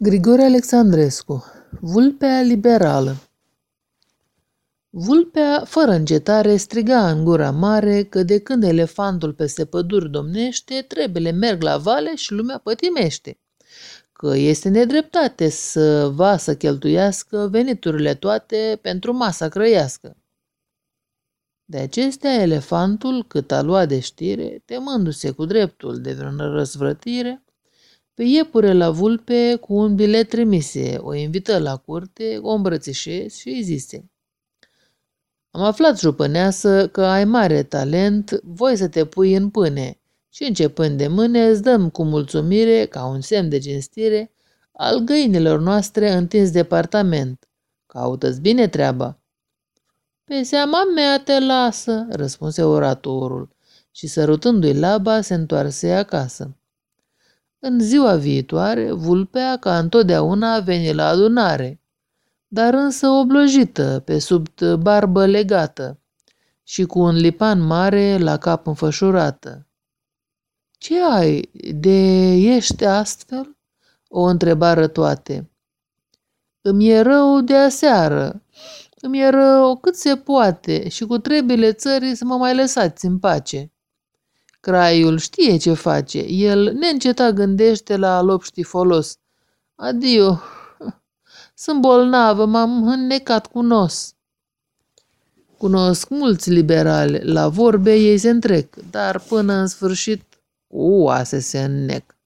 Grigore Alexandrescu Vulpea liberală Vulpea, fără încetare, striga în gura mare că de când elefantul peste păduri domnește, trebele merg la vale și lumea pătimește. Că este nedreptate să va să cheltuiască veniturile toate pentru masa crăiască. De acestea, elefantul, cât a luat de știre, temându-se cu dreptul de vreun răsvrătire, pe iepure la vulpe cu un bilet trimise, o invită la curte, o îmbrățișe și îi zise Am aflat, jupâneasă, că ai mare talent, voi să te pui în pâne și începând de mâine îți dăm cu mulțumire, ca un semn de cinstire, al găinilor noastre întins departament. Caută-ți bine treaba. Pe seama mea te lasă, răspunse oratorul și sărutându-i laba se întoarse acasă. În ziua viitoare, vulpea, ca întotdeauna, veni la adunare, dar însă oblojită, pe sub barbă legată și cu un lipan mare la cap înfășurată. Ce ai, de ești astfel?" o întrebară toate. Îmi e rău de aseară, îmi e rău cât se poate și cu trebile țării să mă mai lăsați în pace. Craiul știe ce face. El neîncetat gândește la lopști folos. Adio, sunt bolnavă, m-am înnecat cu nos. Cunosc mulți liberali, la vorbe ei se întrec, dar până în sfârșit oase se înnec.